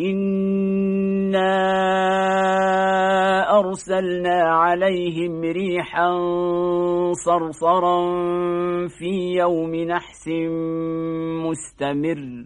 إنا أرسلنا عليهم ريحا صرصرا في يوم نحس مستمر